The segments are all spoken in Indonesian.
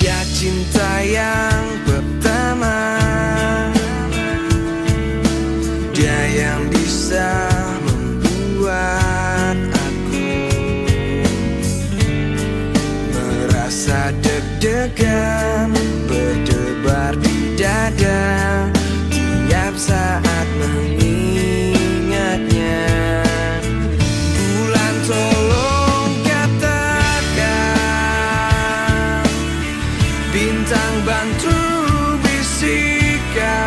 Ya cinta yang pertama Dia yang bisa membuat aku Merasa deg-degan Berdebar di dada Tiap saat. Sang bantu bisikan.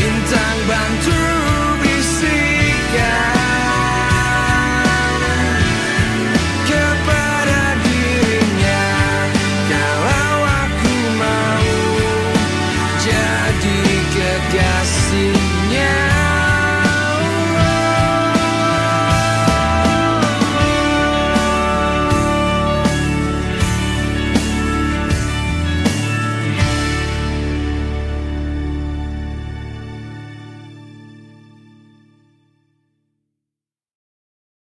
bintang bantu